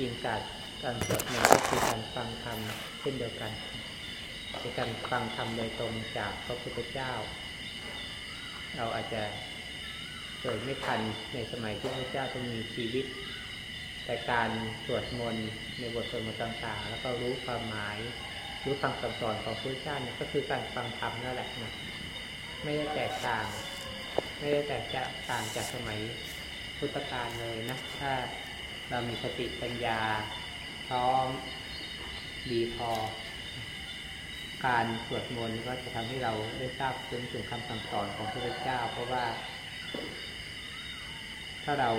จริงการการสวดมนต์ก็คือการฟังธรรมเช่นเดียวกันเป็นการฟังธรรมโดยตรงจากพระพุทธเจ้า เราอาจจะเกิดไม่ทันในสมัยที่พระเจ้าต้องมีชีวิต แต่การสวดมนต์ในบทสวดมนต์ต่างๆ แล้วก็รู้ความหมาย รู้คำสอนของพระเจ้าเนี่ยก็คือการฟังธรรมนั่นแหละนะไม่ได้แตกต่าง ไม่ได้แตกต่างจากสมัยพุทธกาลเลยนะถ้า เรามีสติปัญญาพร้อมดีพอ การสวดมนต์ก็จะทำให้เราได้ทราบซึ้งถึงคำสั่งสอนของพระเจ้า เพราะว่า ถ้าเรา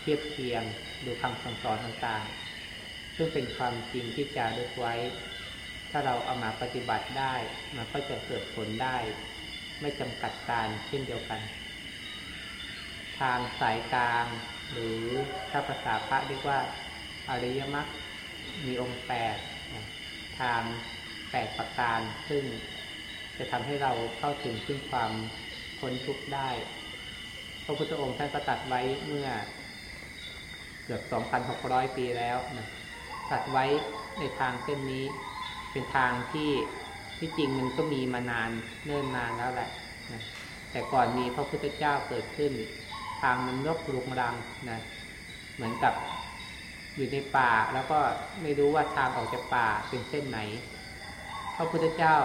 เทียบเคียงดูคำสั่งสอนต่างๆ ซึ่งเป็นความจริงที่จะลึกไว้ ถ้าเราเอามาปฏิบัติได้ มันก็จะเกิดผลได้ ไม่จำกัดการเช่นเดียวกัน ทางสายกลาง หรือถ้าภาษาพระเรียกว่าอริยมรรคมีองค์แปดทางแปดประการ ซึ่งจะทำให้เราเข้าถึงซึ่งความพ้นทุกข์ได้ พระพุทธองค์ท่านก็ตัดไว้เมื่อเกือบ 2,600 ปีแล้วนะตัดไว้ในทางเส้นนี้ เป็นทางที่ที่จริงมันก็มีมานานเนิ่นนานแล้วแหละนะแต่ก่อนมีพระพุทธเจ้าเกิดขึ้น ทางมันรกรุงรังนะเหมือนกับอยู่ในป่าแล้วก็ไม่รู้ว่าทางออกจากป่าเป็นเส้นไหนพระพุทธเจ้า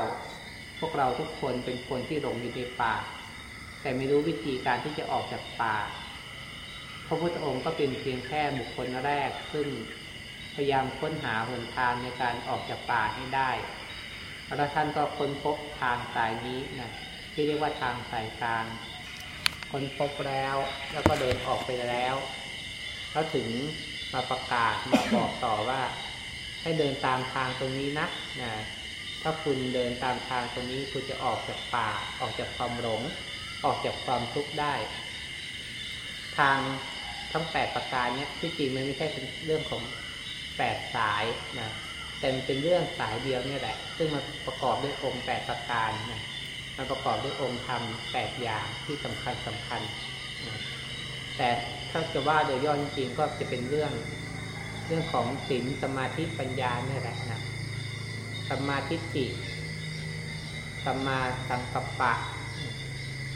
พวกเราทุกคนเป็นคนที่หลงอยู่ในป่า แต่ไม่รู้วิธีการที่จะออกจากป่า พระพุทธองค์ก็เป็นเพียงแค่บุคคลแรก ซึ่งพยายามค้นหาหนทางในการออกจากป่าให้ได้แล้วท่านก็ค้นพบทางสายนี้นะที่เรียกว่าทางสายกลาง ค้นพบแล้ว แล้วก็เดินออกไปแล้วแล้วถึงมาประกาศมาบอกต่อว่า ให้เดินตามทางตรงนี้นะนะถ้าคุณเดินตามทางตรงนี้คุณจะออกจากป่า ออกจากความหลง ออกจากความทุกข์ได้ ทางทั้งแปดประการเนี้ยที่จริงมันไม่ใช่เป็นเรื่องของแปดสายนะแต่มันเป็นเรื่องสายเดียวเนี่แหละ ซึ่งมันประกอบด้วยองค์แปดประการนะ มันประกอบด้วยองค์ธรรมแปดอย่างที่สำคัญสำคัญ แต่ถ้าจะว่าโดยย่อจริงก็จะเป็นเรื่องเรื่องของศีลสมาธิปัญญาเนี่ยแหละนะสมาธิจิสมาสังกัปปะ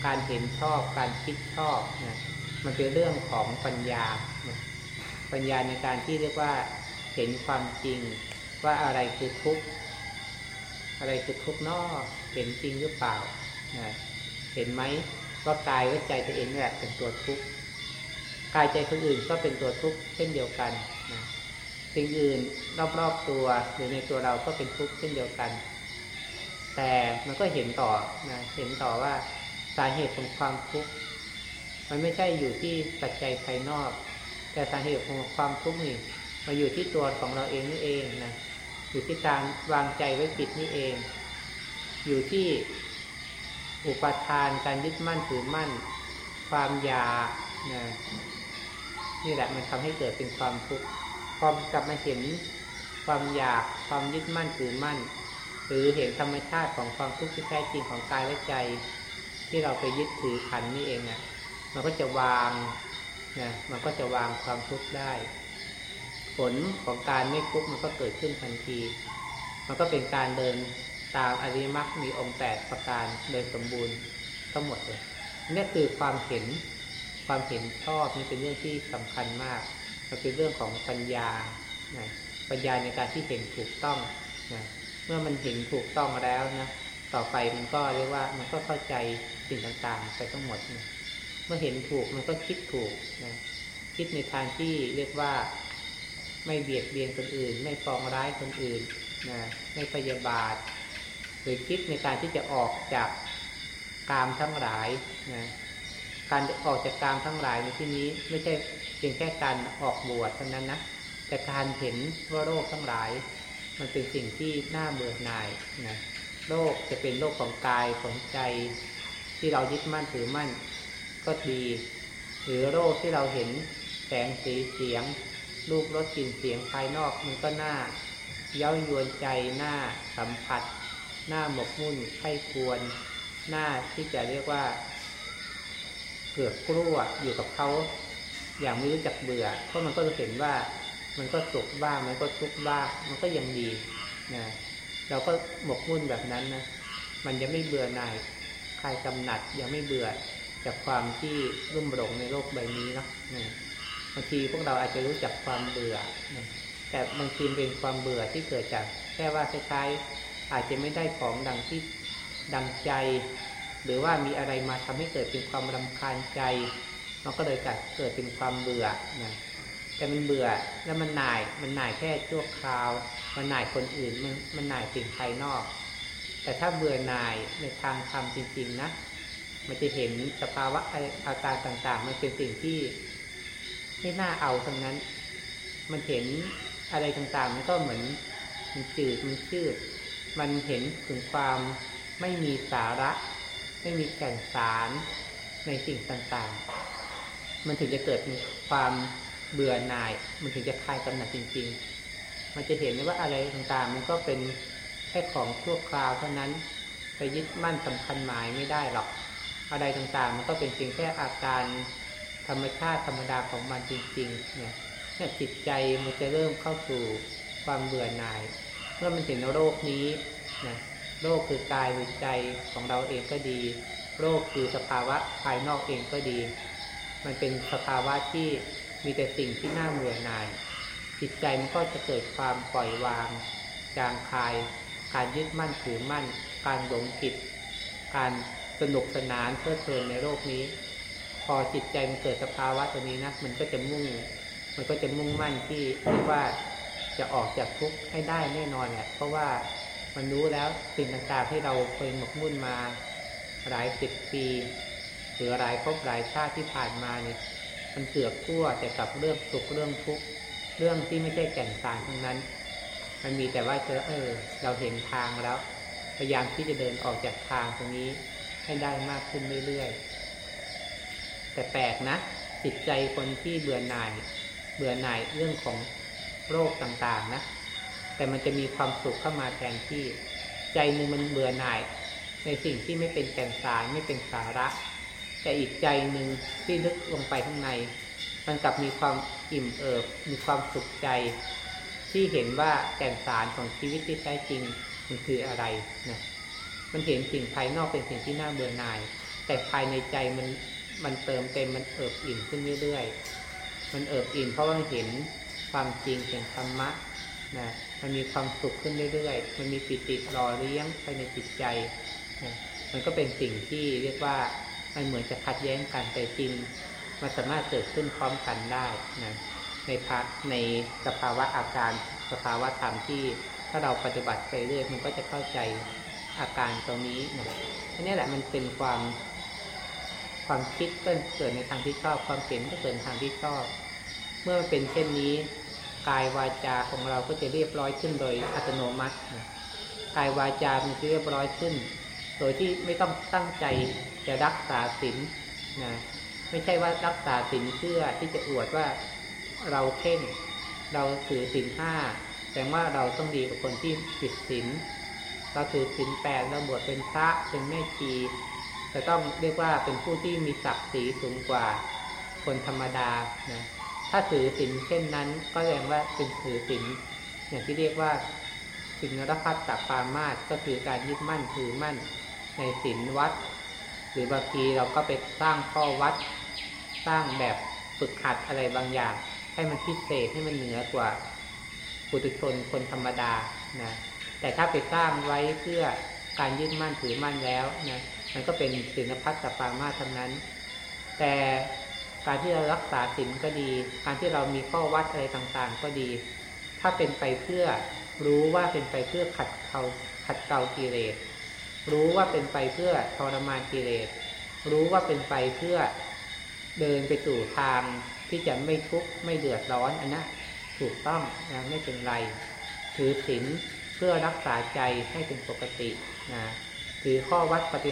การเห็นชอบการคิดชอบนะมันเป็นเรื่องของปัญญา ปัญญาในการที่เรียกว่าเห็นความจริงว่าอะไรคือทุกข์อะไรคือทุกข์นอ เห็นจริงหรือเปล่านะเห็นไหมว่ากายว่าใจตัวเองนี่แหละเป็นตัวทุกข์กายใจคนอื่นก็เป็นตัวทุกข์เช่นเดียวกันนะสิ่งอื่นรอบๆตัวหรือในตัวเราก็เป็นทุกข์เช่นเดียวกัน แต่มันก็เห็นต่อนะเห็นต่อว่าสาเหตุของความทุกข์มันไม่ใช่อยู่ที่ปัจจัยภายนอก แต่สาเหตุของความทุกข์นี่มาอยู่ที่ตัวของเราเองนี่เองนะอยู่ที่การวางใจไว้ผิดนี่เอง อยู่ที่อุปทานการยึดมั่นถือมั่น ความอยากนะนี่แหละมันทำให้เกิดเป็นความทุกข์พอกลับมาเห็นความอยากความยึดมั่นถือมั่น หรือเห็นธรรมชาติของความทุกข์ที่แท้จริงของกายและใจ ที่เราไปยึดถือขันนี่เองอะมันก็จะวางนะมันก็จะวางความทุกข์ได้ ผลของการไม่ทุกข์มันก็เกิดขึ้นทันที มันก็เป็นการเดิน ตามอริมักมีองค์แปดประการโดยสมบูรณ์ทั้งหมดเลยนี่คือความเห็นความเห็นชอบนี่เป็นเรื่องที่สำคัญมาก มันเป็นเรื่องของปัญญานะปัญญาในการที่เห็นถูกต้องนะเมื่อมันเห็นถูกต้องแล้วนะต่อไปมันก็เรียกว่ามันก็เข้าใจสิ่งต่างๆไปทั้งหมดนะเมื่อเห็นถูกมันก็คิดถูกนะคิดในทางที่เรียกว่าไม่เบียดเบียนคนอื่น ไม่ฟองร้ายคนอื่นนะไม่พยาบาท หรือคิดในการที่จะออกจากกามทั้งหลายนะการออกจากกามทั้งหลายในที่นี้ไม่ใช่เพียงแค่การออกบวชเท่านั้นนะแต่การเห็นว่าโรคทั้งหลาย มันเป็นสิ่งที่น่าเบื่อหน่ายนะโรคจะเป็นโรคของกายของใจที่เรายึดมั่นถือมั่นก็ดีหรือโรคที่เราเห็นแสงสีเสียง รูปรสกลิ่นเสียงภายนอกมันก็น่าเย้ายวนใจน้าสัมผัส หน้าหมกมุ่นไข้ควร หน้าที่จะเรียกว่า เกือบกลัวอยู่กับเขา อย่างไม่รู้จักเบื่อ เพราะมันก็จะเห็นว่ามันก็สุขบ้างมันก็ทุกข์บ้างมันก็ยังดีนะเราก็หมกมุ่นแบบนั้นนะมันยังไม่เบื่อหน่ายคลายกำหนัดยังไม่เบื่อจากความที่รุ่มหลงในโลกใบนี้เนาะบางทีพวกเราอาจจะรู้จักความเบื่อนะแต่บางทีเป็นความเบื่อที่เกิดจากแค่ว่าคล้ายๆ อาจจะไม่ได้ของดังที่ดังใจ หรือว่ามีอะไรมาทำให้เกิดเป็นความรำคาญใจ มันก็เลยเกิดเป็นความเบื่อนะแต่มันเบื่อแล้วมันหน่ายมันหน่ายแค่ชั่วคราว มันหน่ายคนอื่นมันมันหน่ายสิ่งภายนอก แต่ถ้าเบื่อหน่ายในทางธรรมจริง ๆ นะมันจะเห็นสภาวะอาการต่างๆ มันเป็นสิ่งที่ไม่น่าเอาทั้งนั้น มันเห็นอะไรต่างๆ มันก็เหมือนมันจืดมันชืด มันเห็นถึงความไม่มีสาระ ไม่มีแก่นสารในสิ่งต่างๆ มันถึงจะเกิดความเบื่อหน่าย มันถึงจะคลายกำหนัดจริง ๆ มันจะเห็นได้ว่าอะไรต่างๆ มันก็เป็นแค่ของชั่วคราวเท่านั้นไปยึดมั่นสำคัญหมายไม่ได้หรอก อะไรต่างๆ มันก็เป็นเพียงแค่อาการธรรมชาติธรรมดาของมันจริง ๆ เนี่ยเนี่ยจิตใจมันจะเริ่มเข้าสู่ความเบื่อหน่าย เมื่อมันเห็นโรคนี้นะโรคคือกายหรือใจของเราเองก็ดี โรคคือสภาวะภายนอกเองก็ดี มันเป็นสภาวะที่มีแต่สิ่งที่น่าเบื่อหน่าย จิตใจมันก็จะเกิดความปล่อยวาง จางคลาย การยึดมั่นถือมั่น การหลงผิด การสนุกสนานเพลิดเพลินในโลกนี้ พอจิตใจมันเกิดสภาวะตัวนี้นะมันก็จะมุ่ง มันก็จะมุ่งมั่นที่เรียกว่า จะออกจากทุกข์ให้ได้แน่นอนแหละเพราะว่ามันรู้แล้วสิ่งต่างๆที่เราเคยหมกมุ่นมาหลายสิบปีหรือหลายภพหลายชาติที่ผ่านมาเนี่ยมันเสือกขั้วแต่กับเรื่องสุขเรื่องทุกข์เรื่องที่ไม่ใช่แก่นสารทั้งนั้น มันมีแต่ว่าเจอเออ เราเห็นทางแล้ว พยายามที่จะเดินออกจากทางตรงนี้ให้ได้มากขึ้นเรื่อยๆแต่แปลกนะจิตใจคนที่เบื่อหน่าย เบื่อหน่ายเรื่องของ โรคต่างๆนะ แต่มันจะมีความสุขเข้ามาแทนที่ ใจหนึ่งมันเบื่อหน่าย ในสิ่งที่ไม่เป็นแก่นสารไม่เป็นสาระ แต่อีกใจหนึ่งที่ลึกลงไปข้างใน มันกลับมีความอิ่มเอิบ มีความสุขใจ ที่เห็นว่าแก่นสารของชีวิตที่แท้จริงมันคืออะไรนะมันเห็นสิ่งภายนอกเป็นสิ่งที่น่าเบื่อหน่าย แต่ภายในใจมันมันเติมเต็มมันเอิบอิ่มขึ้นเรื่อยๆ มันเอิบอิ่มเพราะว่าเห็น ความจริงเห็นธรรมะนะมันมีความสุขขึ้นเรื่อยๆ มันมีปิติรอเลี้ยงไปในจิตใจนะมันก็เป็นสิ่งที่เรียกว่ามันเหมือนจะขัดแย้งกันแต่จริง มันสามารถเกิดขึ้นพร้อมกันได้นะในพักในสภาวะอาการสภาวะธรรมที่ถ้าเราปฏิบัติไปเรื่อยมันก็จะเข้าใจอาการตรงนี้นะอันนี้แหละมันเป็นความความคิดก็เกิดในทางที่ชอบความเห็นก็เกิดทางที่ชอบ เมื่อเป็นเช่นนี้ กายวาจาของเราก็จะเรียบร้อยขึ้นโดยอัตโนมัตินะกายวาจามันจะเรียบร้อยขึ้น โดยที่ไม่ต้องตั้งใจจะรักษาศีลนะไม่ใช่ว่ารักษาศีลเพื่อที่จะอวดว่าเราเข่งเราถือศีลห้าแต่ว่าเราต้องดีกว่าคนที่ผิดศีลเราถือศีลแปดเราบวชเป็นพระเป็นแม่ชีจะต้องเรียกว่าเป็นผู้ที่มีศักดิ์ศรีสูงกว่าคนธรรมดานะ ถ้าถือศีลเช่นนั้น ก็แสดงว่าเป็นถือศีลอย่างที่เรียกว่าศีลรพัฒตปามาตก็คือการยึดมั่นถือมั่นในศีลวัด หรือบางทีเราก็ไปสร้างข้อวัด สร้างแบบฝึกหัดอะไรบางอย่าง ให้มันพิเศษให้มันเหนือกว่าปุถุชนคนธรรมดานะแต่ถ้าไปสร้างไว้เพื่อการยึดมั่นถือมั่นแล้วนะมันก็เป็นศีลพัฒน์ปามาสทั้งนั้น แต่ การที่เรารักษาศีลก็ดี การที่เรามีข้อวัดอะไรต่างๆ ก็ดี ถ้าเป็นไปเพื่อรู้ว่าเป็นไปเพื่อขัดเขาขัดเกลากิเลส รู้ว่าเป็นไปเพื่อทรมานกิเลส รู้ว่าเป็นไปเพื่อเดินไปสู่ทางที่จะไม่ทุกข์ไม่เดือดร้อนอันนะถูกต้องนะไม่เป็นไร ถือศีลเพื่อรักษาใจให้เป็นปกตินะถือข้อวัดปฏิ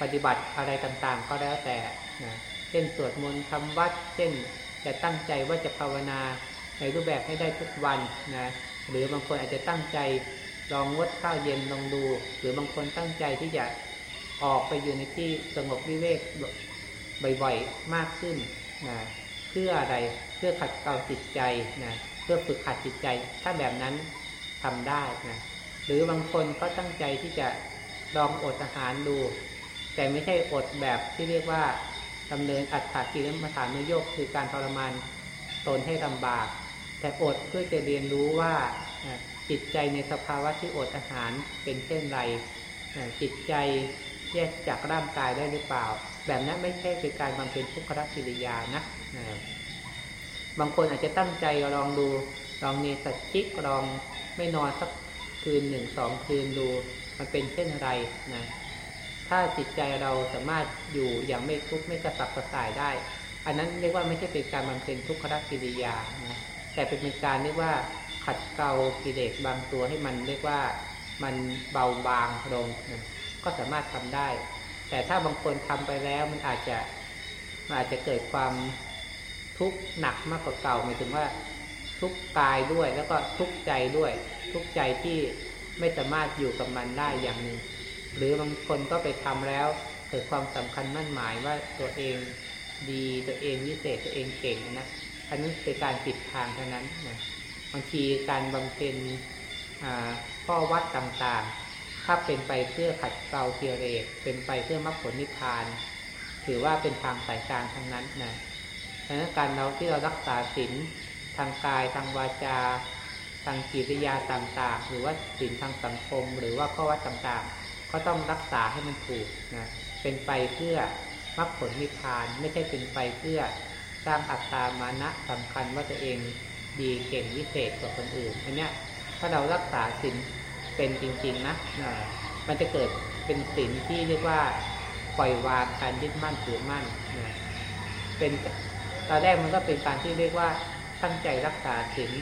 ปฏิบัติอะไรต่างๆ ก็แล้วแต่นะ เช่นสวดมนต์ทำวัด เช่นจะตั้งใจว่าจะภาวนาในรูปแบบให้ได้ทุกวันนะหรือบางคนอาจจะตั้งใจลองงดข้าวเย็นลองดู หรือบางคนตั้งใจที่จะออกไปอยู่ในที่สงบวิเวกบ่อยๆมากขึ้นนะเพื่ออะไรเพื่อขัดเกลาจิตใจนะเพื่อฝึกขัดจิตใจ ถ้าแบบนั้นทำได้นะหรือบางคนก็ตั้งใจที่จะลองอดอาหารดู แต่ไม่ใช่อดแบบที่เรียกว่า ดำเนินอัตถกิลมัฐานุโยกคือการทรมานตนให้ลำบาก แต่อดเพื่อจะเรียนรู้ว่าจิตใจในสภาวะที่อดอาหารเป็นเช่นไรจิตใจแยกจากร่างกายได้หรือเปล่า แบบนั้นไม่ใช่เป็นการบำเพ็ญทุกขกิริยานะบางคนอาจจะตั้งใจลองดูลองเนสัจิกลองไม่นอนสักคืนหนึ่งสองคืนดู มันเป็นเช่นไรนะ ถ้าจิตใจเราสามารถอยู่อย่างไม่ทุกข์ไม่กระสับกระส่ายได้ อันนั้นเรียกว่าไม่ใช่เป็นการบำเพ็ญทุกขกิริยานะแต่เป็นการเรียกว่าขัดเกลากิเลสบางตัวให้มันเรียกว่ามันเบาบางลงนะก็สามารถทำได้ แต่ถ้าบางคนทำไปแล้วมันอาจจะมันอาจจะเกิดความทุกข์หนักมากกว่าเก่าหมายถึงว่าทุกกายด้วยแล้วก็ทุกใจด้วย ทุกใจที่ไม่สามารถอยู่กับมันได้อย่างหนึ่ง หรือบางคนก็ไปทำแล้วเกิดความสำคัญมั่นหมายว่าตัวเองดีตัวเองวิเศษตัวเองเก่งนะอันนั้นเป็นการผิดทางเท่านั้นนะบางทีการบำเพ็ญข้อวัดต่างๆ ถ้าเป็นไปเพื่อขัดเกลาเกียรตเป็นไปเพื่อมรรคผลนิพพาน ถือว่าเป็นทางสายกลางทั้งนั้นนะดังนั้นการเราที่เรารักษาศีลทางกายทางวาจา ทางกิริยาต่างๆ หรือว่าศีลทางสังคม หรือว่าข้อวัดต่างๆ ก็ต้องรักษาให้มันถูกนะเป็นไปเพื่อมรรคผลนิพพาน ไม่ใช่เป็นไปเพื่อสร้างอัตตามานะสำคัญว่าตัวเองดีเก่งวิเศษกว่าคนอื่นอันเนี้ยถ้าเรารักษาศีลเป็นจริง ๆนะนะมันจะเกิดเป็นศีลที่เรียกว่าปล่อยวางการยึดมั่นถือมั่นนะเป็นตอนแรกมันก็เป็นการที่เรียกว่าตั้งใจรักษาศีล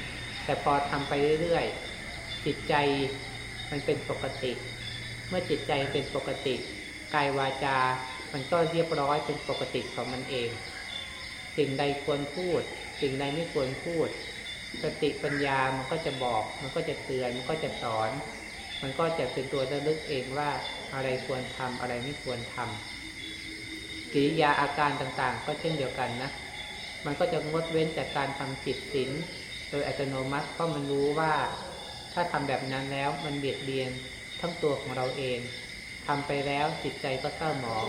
แต่พอทำไปเรื่อยๆจิตใจมันเป็นปกติ เมื่อจิตใจเป็นปกติกายวาจา มันก็เรียบร้อยเป็นปกติของมันเอง สิ่งใดควรพูด สิ่งใดไม่ควรพูด สติปัญญามันก็จะบอก มันก็จะเตือน มันก็จะสอน มันก็จะเป็นตัวระลึกเองว่าอะไรควรทำอะไรไม่ควรทำกิริยาอาการต่างๆ ก็เช่นเดียวกันนะ มันก็จะงดเว้นจากการทำผิดศีลโดยอัตโนมัติเพราะมันรู้ว่า ถ้าทำแบบนั้นแล้วมันเบียดเบียน ทั้งตัวของเราเองทำไปแล้วจิตใจก็เศร้าหมอง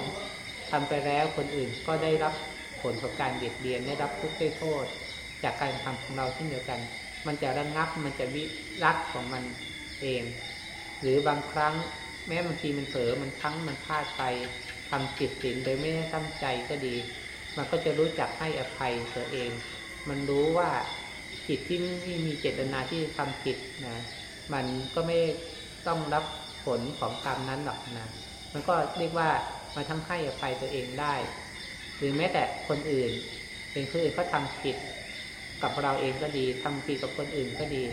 ทำไปแล้วคนอื่นก็ได้รับผลของการเบียดเบียนได้รับทุกข์ได้โทษ จากการทำของเราเช่นเดียวกัน มันจะระงับมันจะวิรักของมันเอง หรือบางครั้งแม้บางทีมันเผลอมันทั้งมันพลาดไปทำผิดศีลโดยไม่ได้ตั้งใจก็ดี มันก็จะรู้จักให้อภัยตัวเอง มันรู้ว่าจิตที่ไม่มีเจตนาที่ทำผิดนะมันก็ไม่ต้องรับ ผลของกรรมนั้นหรอกนะ มันก็เรียกว่ามาทั้งให้อภัยตัวเองได้ หรือแม้แต่คนอื่น เป็นคนอื่นเขาทาผิดกับเราเองก็ดีทำผิดกับคนอื่นก็ดี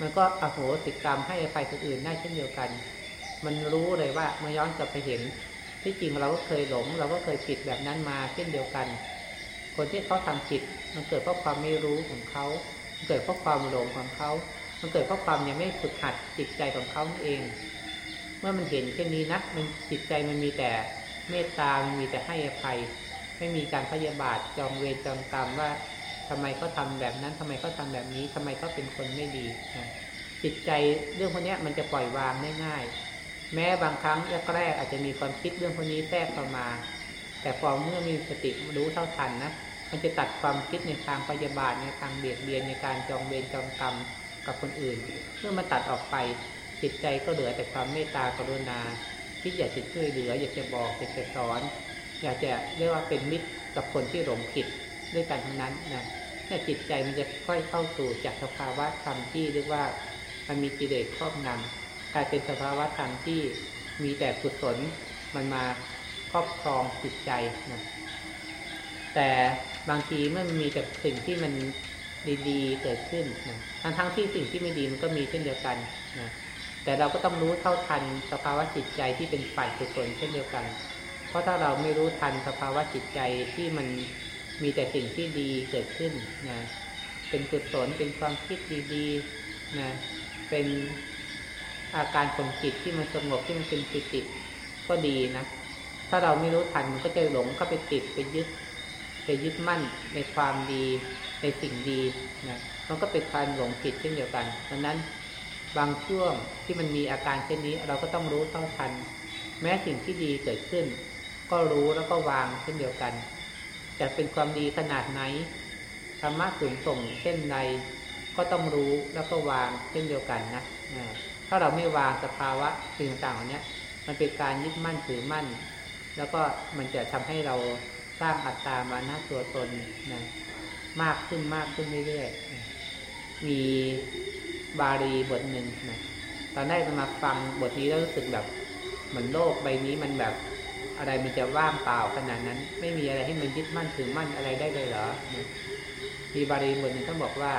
มันก็อโหสิกรรมให้อภัยคนอื่นได้เช่นเดียวกัน มันรู้เลยว่าเมื่อย้อนกลับไปเห็น ที่จริงเราก็เคยหลง เราก็เคยผิดแบบนั้นมาเช่นเดียวกัน คนที่เขาทำผิด มันเกิดเพราะความไม่รู้ของเขามันเกิดเพราะความหลงของเขา มันเกิดเพราะความยังไม่ฝึกหัดจิตใจของเขาเอง มื่อมันเห็นเช่นนี้นะมันจิตใจมันมีแต่เมตตามันมีแต่ให้อภัย ไม่มีการพยาบาทจองเวรจองกรรมว่าทำไมเขาทาแบบนั้นทำไมเขาทาแบบนี้ทำไมเขาเป็นคนไม่ดีนะจิตใจเรื่องพวกนี้มันจะปล่อยวางง่ายๆแม้บางครั้งแรกๆอาจจะมีความคิดเรื่องพวกนี้แทรกเข้ามา แต่พอเมื่อมีสติรู้เท่าทันนะมันจะตัดความคิดในทางพยาบาทในทางเบียดเบียนในการจองเวรจองกรรมกับคนอื่น เมื่อมันตัดออกไป จิตใจก็เหลือแต่ความเมตตากรุณา ที่อยากจะช่วยเหลือ อยากจะบอกอยากจะสอน อยากจะเรียกว่าเป็นมิตรกับคนที่หลงผิดด้วยกันทั้งนั้นนะแต่จิตใจมันจะค่อยเข้าสู่จากสภาวะธรรมที่เรียกว่ามันมีกิเลสครอบงำกลายเป็นสภาวะธรรมที่มีแต่กุศลมันมาครอบครองจิตใจนะแต่บางทีเมื่อมันมีแต่สิ่งที่มันดีๆเกิดขึ้นนะทั้งๆที่สิ่งที่ไม่ดีมันก็มีเช่นเดียวกันนะ แต่เราก็ต้องรู้เท่าทันสภาวะจิตใจที่เป็นฝ่ายกุศลเช่นเดียวกัน เพราะถ้าเราไม่รู้ทันสภาวะจิตใจที่มันมีแต่สิ่งที่ดีเกิดขึ้นนะเป็นกุศลเป็นความคิดดีๆนะเป็นอาการของจิตที่มันสงบที่มันเป็นปิติก็ดีนะ ถ้าเราไม่รู้ทันมันก็จะหลงเข้าไปติดไปยึดจะยึดมั่นในความดีในสิ่งดีนะมันก็เป็นการหลงผิดเช่นเดียวกันดังนั้น บางช่วงที่มันมีอาการเช่นนี้ เราก็ต้องรู้เท่าทัน แม้สิ่งที่ดีเกิดขึ้น ก็รู้แล้วก็วางเช่นเดียวกันจะเป็นความดีขนาดไหนธรรมะสูงส่งเช่นใดก็ต้องรู้แล้วก็วางเช่นเดียวกันนะถ้าเราไม่วางสภาวะสิ่งต่างๆเนี้ยมันเป็นการยึดมั่นถือมั่น แล้วก็มันจะทำให้เราสร้างอัตตามานะตัวตนนะมากขึ้นมากขึ้นเรื่อยๆมี บาลีบทหนึ่งนะตอนแรกมาฟังบทนี้แล้วรู้สึกแบบเหมือนโลกใบนี้มันแบบอะไรมันจะว่างเปล่าขนาดนั้น ไม่มีอะไรให้มันยึดมั่นถือมั่นอะไรได้เลยเหรอมีบาลีบทหนึ่งต้องบอกว่า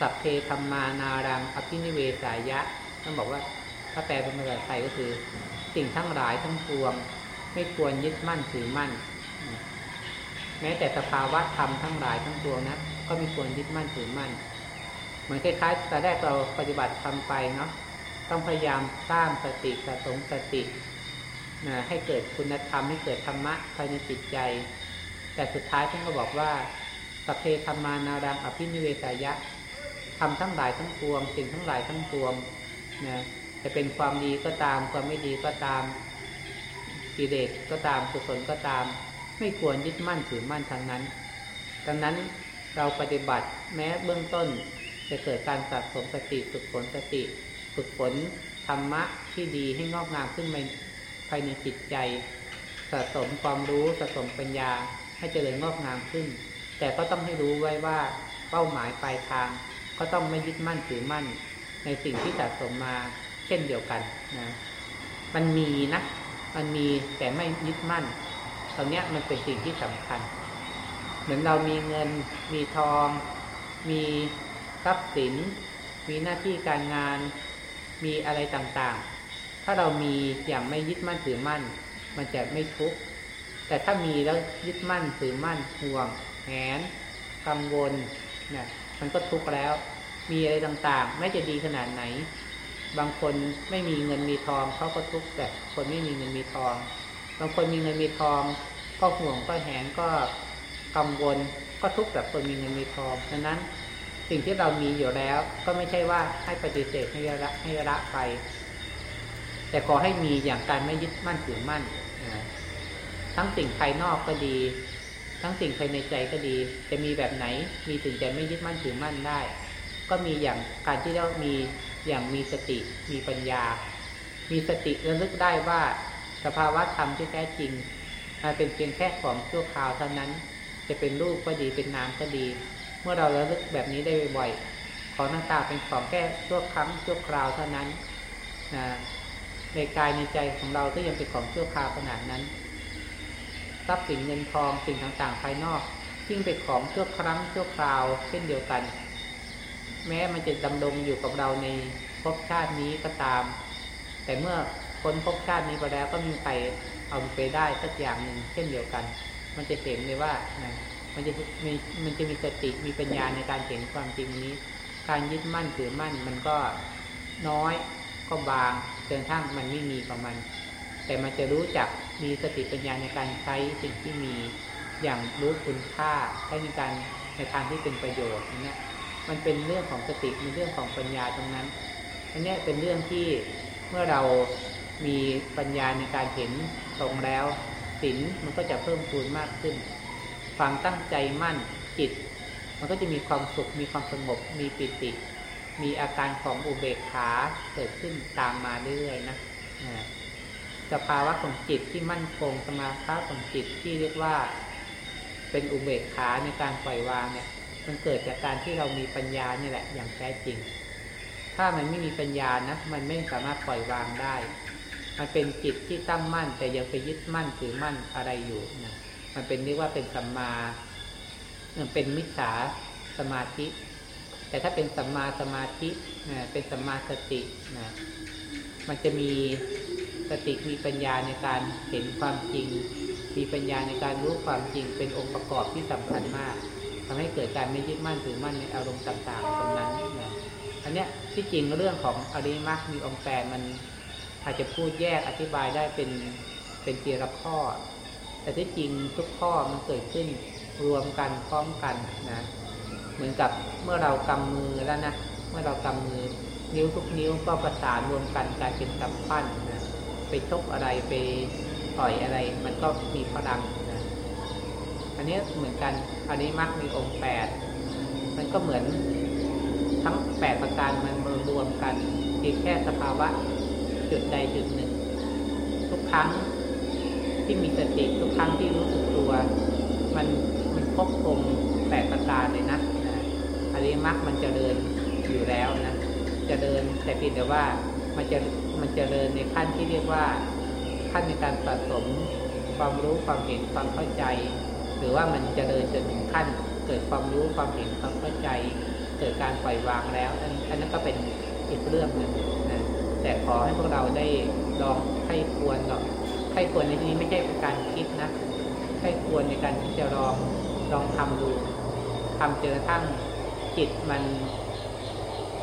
สัพเพธรรมานารังอภินิเวสายะต้องบอกว่า ถ้าแปลเป็นภาษาไทยก็คือ สิ่งทั้งหลายทั้งปวง ไม่ควรยึดมั่นถือมั่น แม้แต่สภาวะธรรมทั้งหลายทั้งปวงนะก็ไม่ควรยึดมั่นถือมั่น เหมือนคล้ายๆแต่แรกเราปฏิบัติทำไปเนาะต้องพยายามสร้างสติสะสมสตินะให้เกิดคุณธรรมให้เกิดธรรมะภายในจิตใจ แต่สุดท้ายท่านก็บอกว่าสัพเพธรรมานารังอภินิเวสายะทำทั้งหลายทั้งปวง สิ่งทั้งหลายทั้งปวงนะจะเป็นความดีก็ตาม ความไม่ดีก็ตามกิเลสก็ตามกุศลก็ตาม ไม่ควรยึดมั่นถือมั่นทางนั้น ดังนั้นเราปฏิบัติแม้เบื้องต้น จะเกิดการสะสมสติฝึกฝนสติฝึกฝนธรรมะที่ดีให้งอกงามขึ้นในภายในจิตใจ สะสมความรู้สะสมปัญญาให้เจริญงอกงามขึ้น แต่ก็ต้องให้รู้ไว้ว่าเป้าหมายปลายทาง ก็ต้องไม่ยึดมั่นถือมั่น ในสิ่งที่สะสมมาเช่นเดียวกันนะมันมีนะมันมีแต่ไม่ยึดมั่น ตรงนี้มันเป็นสิ่งที่สำคัญ เหมือนเรามีเงิน มีทอง มี ทรัพย์สิน มีหน้าที่การงาน มีอะไรต่างๆ ถ้าเรามีอย่างไม่ยึดมั่นถือมั่น มันจะไม่ทุกข์แต่ถ้ามีแล้วยึดมั่นถือมั่นห่วงแหนกังวลนะมันก็ทุกข์แล้ว มีอะไรต่างๆไม่จะดีขนาดไหน บางคนไม่มีเงินมีทองเขาก็ทุกข์แต่คนไม่มีเงินมีทอง บางคนมีเงินมีทอง ก็ห่วงก็แหนก็กังวลก็ทุกข์แบบคนมีเงินมีทองดังนั้น สิ่งที่เรามีอยู่แล้ว ก็ไม่ใช่ว่าให้ปฏิเสธให้ละให้ละไป แต่ขอให้มีอย่างการไม่ยึดมั่นถือมั่นทั้งสิ่งภายนอกก็ดี ทั้งสิ่งภายในใจก็ดี จะมีแบบไหน มีถึงจะไม่ยึดมั่นถือมั่นได้ ก็มีอย่างการที่เรามีอย่างมีสติมีปัญญา มีสติระลึกได้ว่าสภาวะธรรมที่แท้จริงมันเป็นเพียงแค่ของชั่วคราวเท่านั้น จะเป็นรูปก็ดีเป็นนามก็ดี เมื่อเราระลึกแบบนี้ได้บ่อยๆของต่างๆเป็นของแค่ชั่วครั้งชั่วคราวเท่านั้นนะในกายในใจของเราก็ยังเป็นของชั่วคราวขนาดนั้นทรัพย์สินเงินทองสิ่งต่างๆ ภายนอกยิ่งเป็นของชั่วครั้งชั่วคราวเช่นเดียวกัน แม้มันจะดำรงอยู่กับเราในภพชาตินี้ก็ตาม แต่เมื่อพ้นภพชาตินี้ไปแล้วก็มีใครเอาไปได้สักอย่างหนึ่งเช่นเดียวกัน มันจะเห็นเลยว่านะ มันจะมีมันจะมีสติมีปัญญาในการเห็นความจริงนี้ การยึดมั่นถือมั่นมันก็น้อยก็บางจนทั้งมันไม่มีของมัน แต่มันจะรู้จักมีสติปัญญาในการใช้สิ่งที่มีอย่างรู้คุณค่าใช้ในการในทางที่เป็นประโยชน์อย่างเงี้ยมันเป็นเรื่องของสติเป็นเรื่องของปัญญาตรงนั้นอันนี้เป็นเรื่องที่เมื่อเรามีปัญญาในการเห็นตรงแล้วศีลมันก็จะเพิ่มพูนมากขึ้น ความตั้งใจมั่นจิต มันก็จะมีความสุขมีความสงบมีปิติ มีอาการของอุเบกขาเกิดขึ้นตามมาเรื่อยๆนะสภาวะของจิตที่มั่นคงสมาธิของจิตที่เรียกว่า เป็นอุเบกขาในการปล่อยวางเนี่ย มันเกิดจากการที่เรามีปัญญาเนี่ยแหละอย่างแท้จริง ถ้ามันไม่มีปัญญานะมันไม่สามารถปล่อยวางได้ มันเป็นจิตที่ตั้งมั่นแต่ยังไปยึดมั่นถือมั่นอะไรอยู่นะ มันเป็นเรียกว่าเป็นสัมมาเป็นมิจฉาสมาธิ แต่ถ้าเป็นสัมมาสมาธิเป็นสัมมาสตินะมันจะมีสติมีปัญญาในการเห็นความจริง มีปัญญาในการรู้ความจริงเป็นองค์ประกอบที่สำคัญมากทำให้เกิดการไม่ยึดมั่นถือมั่นในอารมณ์ต่างๆตรงนั้นนะอันเนี้ยที่จริงเรื่องของอริมักมีองค์แปดมันอาจจะพูดแยกอธิบายได้เป็นเป็นเกียรข้อ แต่ที่จริงทุกข้อมันเกิดขึ้นรวมกันพร้อมกันนะ เหมือนกับเมื่อเรากำมือแล้วนะ เมื่อเรากำมือนิ้วทุกนิ้วก็ประสานรวมกันกลายเป็นกำปั้นนะ ไปชกอะไรไปต่อยอะไร มันก็มีพลังนะ อันนี้เหมือนกันอันนี้มักมีองค์แปด มันก็เหมือนทั้งแปดประการมันรวมกันเพียงแค่สภาวะจุดใดจุดหนึ่ง ทุกครั้ง ที่มีสติทุกครั้งที่รู้สึกตัว มันมันครบองค์แปดประการเลยนะนะอริมักมันจะเดินอยู่แล้วนะจะเดินแต่เพียงแต่ว่ามันจะมันจะเดินในขั้นที่เรียกว่าขั้นในการสะสมความรู้ความเห็นความเข้าใจ หรือว่ามันจะเดินจนถึงขั้น เกิดความรู้ความเห็นความเข้าใจ เกิดการปล่อยวางแล้วอันนั้นก็เป็นอีกเรื่องหนึ่งนะแต่ขอให้พวกเราได้ลองให้ควรหร ให้ควรในที่นี้ไม่ใช่เป็นการคิดนะให้ควรในการที่จะลองลองทำดูทำเจอทั้งจิตมัน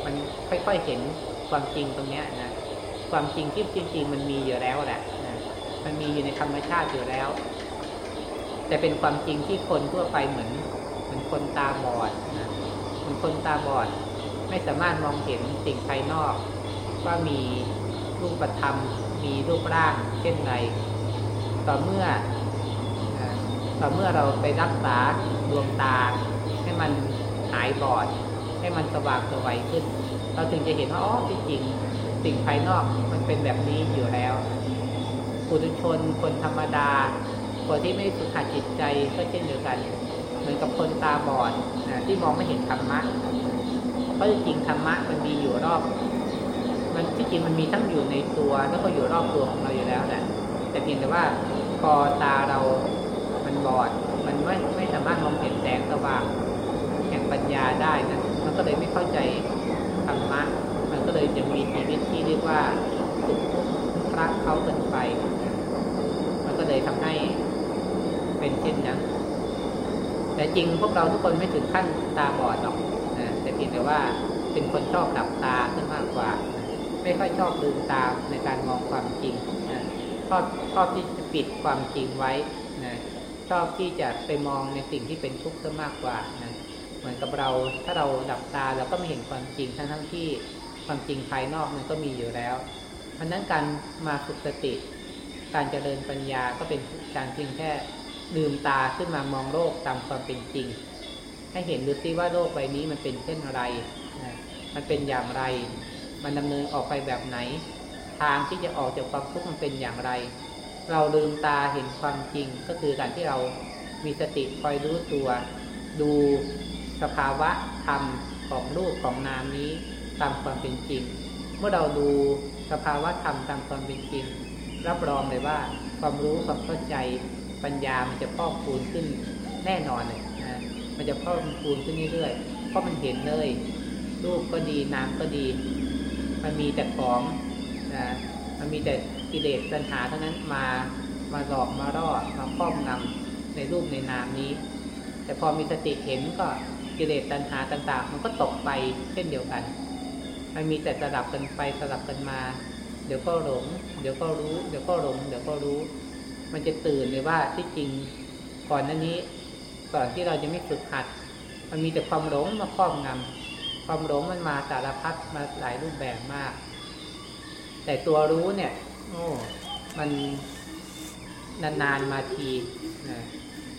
มันค่อยๆเห็นความจริงตรงเนี้ยนะความจริงที่จริง ๆ มันมีอยู่แล้วแหละนะมันมีอยู่ในธรรมชาติอยู่แล้ว แต่เป็นความจริงที่คนทั่วไปเหมือนเหมือนคนตาบอดนะเหมือนคนตาบอด ไม่สามารถมองเห็นสิ่งภายนอก ว่ามีรูปธรรม มีรูปร่างเช่นไร ต่อเมื่อต่อเมื่อเราไปรักษาดวงตา ให้มันหายบอด ให้มันสว่างสวัยขึ้น เราถึงจะเห็นว่าอ๋อจริง สิ่งภายนอกมันเป็นแบบนี้อยู่แล้วปุถุชนคนธรรมดา คนที่ไม่ฝึกหัดจิตใจก็เช่นเดียวกัน เหมือนกับคนตาบอดที่มองไม่เห็นธรรมะเพราะจริงธรรมะมันมีอยู่รอบ มันที่จริงมันมีทั้งอยู่ในตัวแล้วก็อยู่รอบตัวของเราอยู่แล้วแหละแต่เพียงแต่ว่าพอตาเรา มันบอด มันไม่ไม่สามารถมองเห็นแสงสว่างแห่งปัญญาได้นะมันก็เลยไม่เข้าใจธรรมะ มันก็เลยจะมีชีวิตที่เรียกว่าสุขทุกข์พระเขาเกินไป มันก็เลยทำให้เป็นเช่นนั้นแต่จริงพวกเราทุกคนไม่ถึงขั้นตาบอดหรอกนะแต่เพียงแต่ว่าเป็นคนชอบหลับตาขึ้นมากกว่า ไม่ค่อยชอบลืมตาในการมองความจริงนะชอบชอบที่จะปิดความจริงไว้นะชอบที่จะไปมองในสิ่งที่เป็นทุกข์ซะมากกว่านะเหมือนกับเราถ้าเราดับตาเราก็ไม่เห็นความจริงทั้งทั้งที่ความจริงภายนอกมันก็มีอยู่แล้ว เพราะนั้นการมาฝึกสติ การเจริญปัญญาก็เป็นการเพียงแค่ลืมตาขึ้นมามองโลกตามความเป็นจริง ให้เห็นดูซิว่าโลกใบนี้มันเป็นเช่นไรนะมันเป็นอย่างไร มันดำเนินออกไปแบบไหน ทางที่จะออกจากความทุกข์มันเป็นอย่างไร เราลืมตาเห็นความจริงก็คือการที่เรามีสติคอยรู้ตัว ดูสภาวะธรรมของรูปของนามนี้ตามความเป็นจริง เมื่อเราดูสภาวะธรรมตามความเป็นจริง รับรองเลยว่าความรู้ความเข้าใจปัญญามันจะพอกพูนขึ้นแน่นอนเลยนะมันจะพอกพูนขึ้นเรื่อยๆเพราะมันเห็นเลย รูปก็ดีนามก็ดี มันมีแต่ของนะมันมีแต่กิเลสตัณหาเท่านั้นมามาหลอกมาล่อมาครอบงำในรูปในนามนี้ แต่พอมีสติเห็นก็กิเลสตัณหาต่าง ๆ มันก็ตกไปเช่นเดียวกัน มันมีแต่สลับกันไปสลับกันมา เดี๋ยวก็หลง เดี๋ยวก็รู้ เดี๋ยวก็หลง เดี๋ยวก็รู้ มันจะตื่นเลยว่าที่จริงก่อนหน้านี้ก่อนที่เราจะไม่ฝึกหัด มันมีแต่ความหลงมาครอบงำ ความหลงมันมาสารพัดมาหลายรูปแบบมาก แต่ตัวรู้เนี่ยโอ้มันนานๆมาทีนะ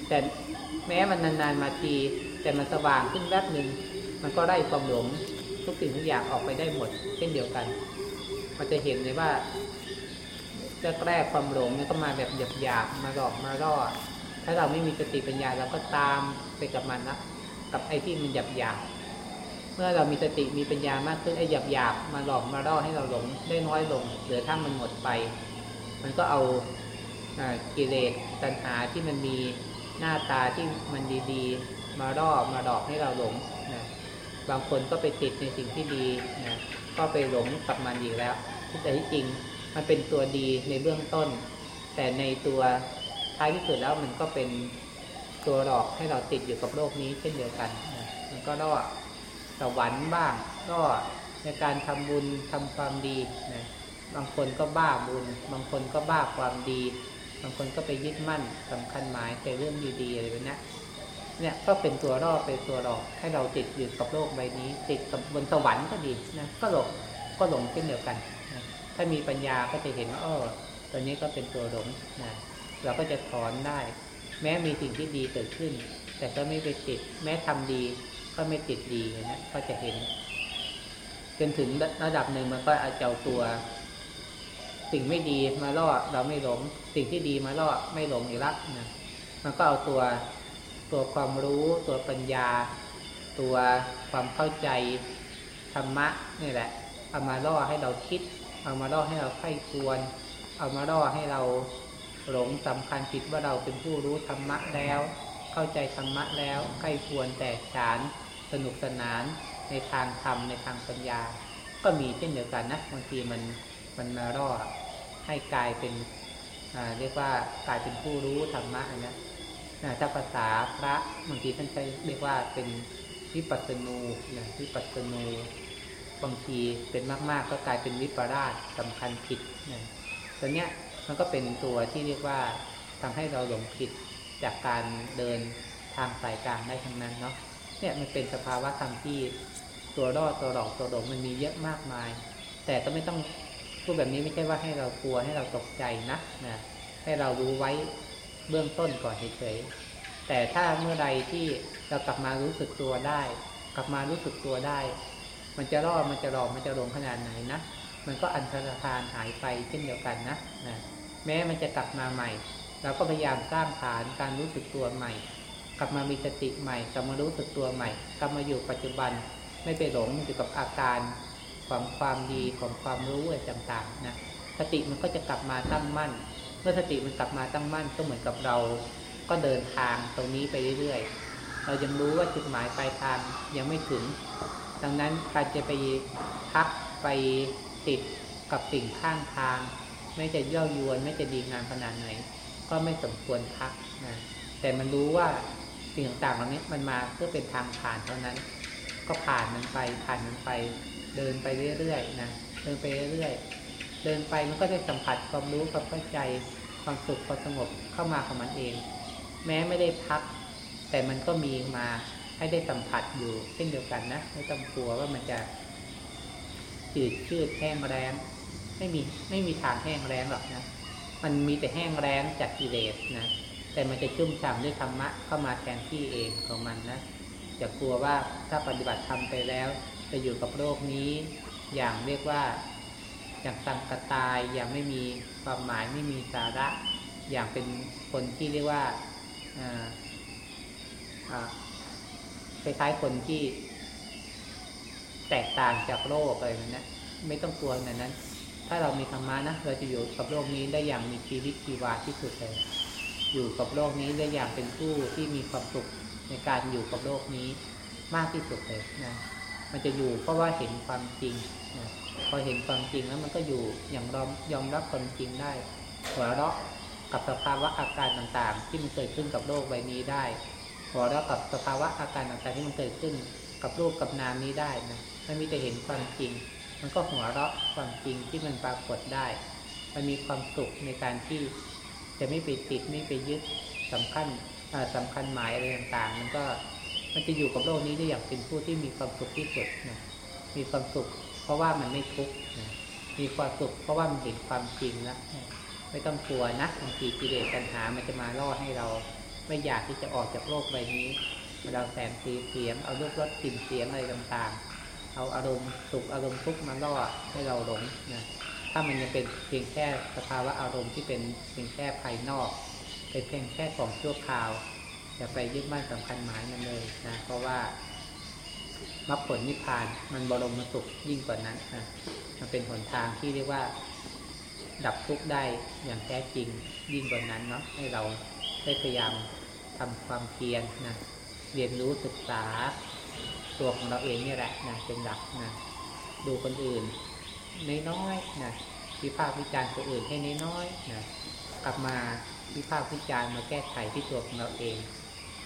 แต่แม้มันนานๆมาที แต่มันสว่างขึ้นแวบหนึ่งมันก็ไล่ความหลงทุกสิ่งทุกอย่างออกไปได้หมด เช่นเดียวกันมันจะเห็นเลยว่าแรกๆความหลงมันก็มาแบบหยาบๆมาหลอกมาล่อถ้าเราไม่มีสติปัญญาเราก็ตามไปกับมันนะกับไอ้ที่มันหยาบหยา เมื่อเรามีสติมีปัญญามากขึ้นไอ้หยาบหยาบมาหลอกมาล่อให้เราหลงได้น้อยลงเหลือถ้ามันหมดไป มันก็เอากิเลสตัณหาที่มันมีหน้าตาที่มันดีๆ มาล่อมาหลอกให้เราหลงนะบางคนก็ไปติดในสิ่งที่ดีนะก็ไปหลงกับมันอีกแล้วแต่ที่จริงมันเป็นตัวดีในเบื้องต้น แต่ในตัวท้ายที่สุดแล้วมันก็เป็นตัวหลอกให้เราติดอยู่กับโลกนี้เช่นเดียวกันนะมันก็ล่อ สวรรค์บ้าง ก็ในการทำบุญทำความดีนะบางคนก็บ้าบุญ บางคนก็บ้าความดี บางคนก็ไปยึดมั่นสำคัญหมายแต่เรื่องดีๆอะไรแบบนี้เนี่ยก็เป็นตัวรอเป็นตัวหลอกให้เราติดอยู่กับโลกใบนี้ ติดกับบนสวรรค์ก็ดีนะก็หลงก็หลงเช่นเดียวกันนะถ้ามีปัญญาก็จะเห็นว่าอ๋อตัวนี้ก็เป็นตัวหลงนะเราก็จะถอนได้ แม้มีสิ่งที่ดีเกิดขึ้น แต่ก็ไม่ไปติด แม้ทำดี ก็ไม่ติดดีนะก็จะเห็น จนถึงระดับหนึ่งมันก็อาจจะเอาตัว สิ่งไม่ดีมาล่อเราไม่หลง สิ่งที่ดีมาล่อไม่หลงอีกแล้วนะมันก็เอาตัวตัวความรู้ตัวปัญญา ตัวความเข้าใจธรรมะนี่แหละ เอามาล่อให้เราคิด เอามาล่อให้เราไข้ควร เอามาล่อให้เราหลงสำคัญคิดว่าเราเป็นผู้รู้ธรรมะแล้ว เข้าใจธรรมะแล้วไข้ควรแต่ฉานสนุกสนานในทางธรรมในทางปัญญา ก็มีเช่นเดียวกันนะบางทีมันมันมาล่อให้กลายเป็นเรียกว่ากลายเป็นผู้รู้ธรรมะนะถ้าภาษาพระบางทีท่านใช้เรียกว่าเป็นวิปัสสนูนะวิปัสสนูบางทีเป็นมากๆ ก็กลายเป็นวิปราชสำคัญผิดนะตัวเนี้ยมันก็เป็นตัวที่เรียกว่าทำให้เราหลงผิด จากการเดินทางสายกลางได้ทั้งนั้นเนาะเนี่ยมันเป็นสภาวะธรรมที่ตัวรอดตัวหลอกตัวหลงมันมีเยอะมากมาย แต่ก็ไม่ต้องพูดแบบนี้ไม่ใช่ว่าให้เรากลัวให้เราตกใจนะนะให้เรารู้ไว้เบื้องต้นก่อนเฉยๆแต่ถ้าเมื่อใดที่เรากลับมารู้สึกตัวได้ กลับมารู้สึกตัวได้ มันจะรอดมันจะหลอกมันจะหลงขนาดไหนนะมันก็อันตรธานหายไปเช่นเดียวกันนะนะแม้มันจะกลับมาใหม่ เราก็พยายามสร้างฐานการรู้สึกตัวใหม่ กลับมามีสติใหม่กลับมารู้สึกตัวใหม่ กลับมาอยู่ปัจจุบันไม่ไปหลงอยู่กับอาการของความดีของความรู้อะไรต่างๆนะสติมันก็จะกลับมาตั้งมั่น เมื่อสติมันกลับมาตั้งมั่นก็เหมือนกับเรา ก็เดินทางตรงนี้ไปเรื่อยๆ เรายังรู้ว่าจุดหมายปลายทางยังไม่ถึง ดังนั้นการจะไปพักไปติดกับสิ่งข้างทาง ไม่จะย่อยวนไม่จะดีงามขนาดไหน ก็ไม่สมควรพักนะแต่มันรู้ว่าสิ่งต่างๆเหล่านี้มันมาเพื่อเป็นทางผ่านเท่านั้น ก็ผ่านมันไปผ่านมันไป เดินไปเรื่อยๆนะเดินไปเรื่อยๆเดินไปมันก็ได้สัมผัสความรู้ความเข้าใจความสุขความสงบเข้ามาของมันเอง แม้ไม่ได้พัก แต่มันก็มีมาให้ได้สัมผัสอยู่เช่นเดียวกันนะไม่ต้องกลัวว่ามันจะจืดชืดแห้งแรงไม่มีไม่มีทางแห้งแรงหรอกนะ มันมีแต่แห้งแรงจากกิเลสนะแต่มันจะชุ่มฉ่ำด้วยธรรมะเข้ามาแทนที่เองของมันนะอย่ากลัวว่าถ้าปฏิบัติทำไปแล้ว จะอยู่กับโลกนี้ อย่างเรียกว่า อย่างสังกตายอย่างไม่มีความหมายไม่มีสาระ อย่างเป็นคนที่เรียกว่าคล้ายๆคนที่แตกต่างจากโลกอะไรนั้นไม่ต้องกลัวในนั้น ถ้าเรามีธรรมะนะเราจะอยู่กับโลกนี้ได้อย่างมีชีวิตชีวาที่สุดเลยอยู่กับโลกนี้ได้อย่างเป็นผู้ที่มีความสุขในการอยู่กับโลกนี้มากที่สุดเลยนะมันจะอยู่เพราะว่าเห็นความจริงนะพอเห็นความจริงแล้วมันก็อยู่อย่างยอมยอมรับความจริงได้หัวเราะกับสภาวะอาการต่างๆ ที่มันเกิดขึ้นกับโลกใบนี้ได้หัวเราะกับสภาวะอาการต่างๆที่มันเกิดขึ้นกับรูปกับนามนี้ได้นะมันมีแต่เห็นความจริง มันก็หัวเราะความจริงที่มันปรากฏได้ มันมีความสุขในการที่จะไม่ไปติดไม่ไปยึดสำคัญสำคัญหมายอะไรต่างๆ มันก็มันจะอยู่กับโลกนี้ได้อย่างเป็นผู้ที่มีความสุขที่สุดนะมีความสุข เพราะว่ามันไม่ทุกข์นะมีความสุข เพราะว่ามันเห็นความจริงแล้วไม่ต้องกลัวนะบางทีกิเลสปัญหามันจะมาล่อให้เรา ไม่อยากที่จะออกจากโลกใบนี้เราแสงสีเสียงเอารูปรสกลิ่นเสียงอะไรต่างๆ เอาอารมณ์สุขอารมณ์ทุกข์มาล่อให้เราหลงนะถ้ามันยังเป็นเพียงแค่สภาวะอารมณ์ที่เป็นเพียงแค่ภายนอก เป็นเพียงแค่ของชั่วคราวอย่าไปยึดมั่นสำคัญหมายมันเลยนะเพราะว่ามรรคผลนิพพานมันบรมสุขยิ่งกว่านั้นนะมันเป็นหนทางที่เรียกว่า ดับทุกข์ได้อย่างแท้จริงยิ่งกว่านั้นเนาะให้เราได้พยายามทำความเพียรนะเรียนรู้ศึกษา ตัวของเราเองนี่แหละนะเป็นหลักนะดูคนอื่นน้อยๆนะวิพากษ์วิจารณ์คนอื่นให้น้อยๆนะกลับมาวิพากษ์วิจารณ์มาแก้ไขที่ตัวของเราเอง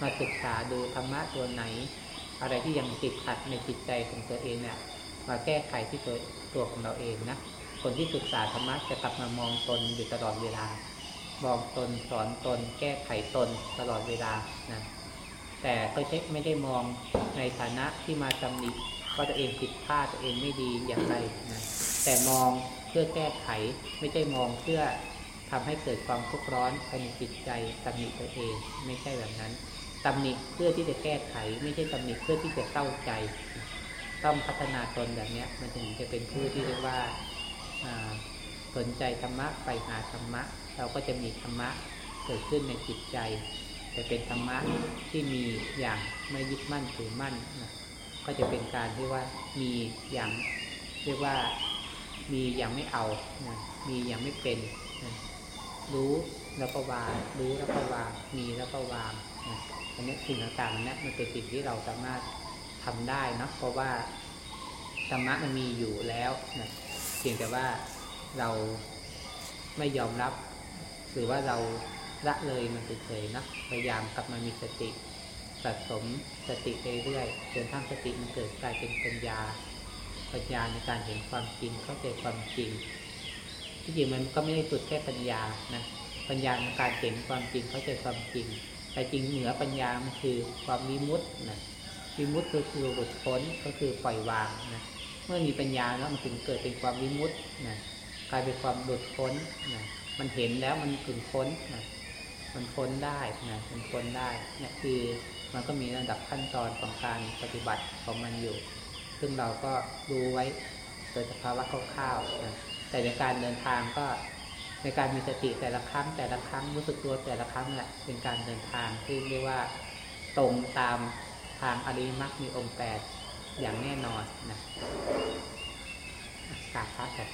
มาศึกษาดูธรรมะตัวไหน อะไรที่ยังติดขัดในจิตใจของตัวเองเนี่ยมาแก้ไขที่ตัวตัวของเราเองนะคนที่ศึกษาธรรมะจะกลับมามองตนอยู่ตลอดเวลาบอกตนสอนตน แก้ไขตนตลอดเวลานะ แต่ก็ไม่ได้มองในฐานะที่มาตำหนิว่าตัวเองผิดพลาดตัวเองไม่ดีอย่างไรนะแต่มองเพื่อแก้ไขไม่ใช่มองเพื่อทำให้เกิดความทุกข์ร้อนภายในจิตใจตำหนิตัวเอง ไม่ใช่แบบนั้นตำหนิเพื่อที่จะแก้ไข ไม่ใช่ตำหนิเพื่อที่จะเศร้าใจ ต้องพัฒนาตนแบบนี้มันถึงจะเป็นผู้ที่เรียกว่าสนใจธรรมะไปหาธรรมะ เราก็จะมีธรรมะเกิดขึ้นในจิตใจ แต่เป็นธรรมะที่มีอย่างไม่ยึดมั่นถือมั่นนะก็จะเป็นการที่ว่ามีอย่างเรียกว่ามีอย่างไม่เอานะมีอย่างไม่เป็นนะรู้แล้วก็วางรู้แล้วก็วางมีแล้วก็วางนะอันนี้สิ่งต่างๆนี่มันเป็นสิ่งที่เราสามารถทำได้นะเพราะว่าธรรมะมันมีอยู่แล้วนะเพียงแต่ว่าเราไม่ยอมรับ หรือว่าเรา ละเลยมันเฉยๆนะพยายามกลับมามีสติสะสมสติเรื่อยๆจนทั้งสติมันเกิดกลายเป็นปัญญาปัญญาในการเห็นความจริงเข้าใจความจริงที่จริงมันก็ไม่ได้สุดแค่ปัญญานะปัญญาในการเห็นความจริงเข้าใจความจริง แต่จริงเหนือปัญญามันคือความวิมุตต์นะวิมุตต์ก็คือหลุดพ้นก็คือปล่อยวางนะเมื่อมีปัญญาแล้วมันถึงเกิดเป็นความวิมุตต์นะกลายเป็นความหลุดพ้นนะมันเห็นแล้วมันถึงพ้นนะ มันพ้นได้นะมันพ้นได้เนี่ยคือมันก็มีระดับขั้นตอนของการปฏิบัติของมันอยู่ ซึ่งเราก็ดูไว้โดยสภาวะคร่าวๆนะแต่ในการเดินทางก็ในการมีสติแต่ละครั้งแต่ละครั้งรู้สึกตัวแต่ละครั้งแหละเป็นการเดินทางที่เรียกว่าตรงตามทางอริมักมีองค์แปดอย่างแน่นอนนะกาบพระแบบ